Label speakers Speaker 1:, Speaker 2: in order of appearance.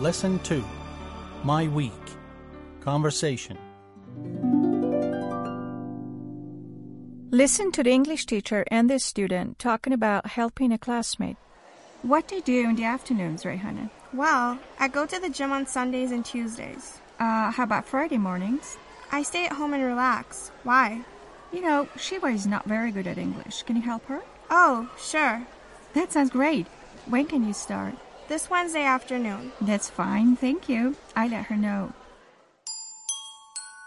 Speaker 1: Lesson 2 My Week Conversation.
Speaker 2: Listen to the English teacher and the student talking about helping a classmate. What do you do in the afternoons, Rayhana?
Speaker 3: Well, I go to the gym on Sundays and Tuesdays.
Speaker 2: Uh, how about Friday mornings?
Speaker 3: I stay at home and relax. Why?
Speaker 2: You know, Shiva is not very good at English. Can you help her?
Speaker 3: Oh, sure.
Speaker 2: That sounds great. When can you start?
Speaker 3: This Wednesday afternoon.
Speaker 2: That's fine, thank you. I let her know.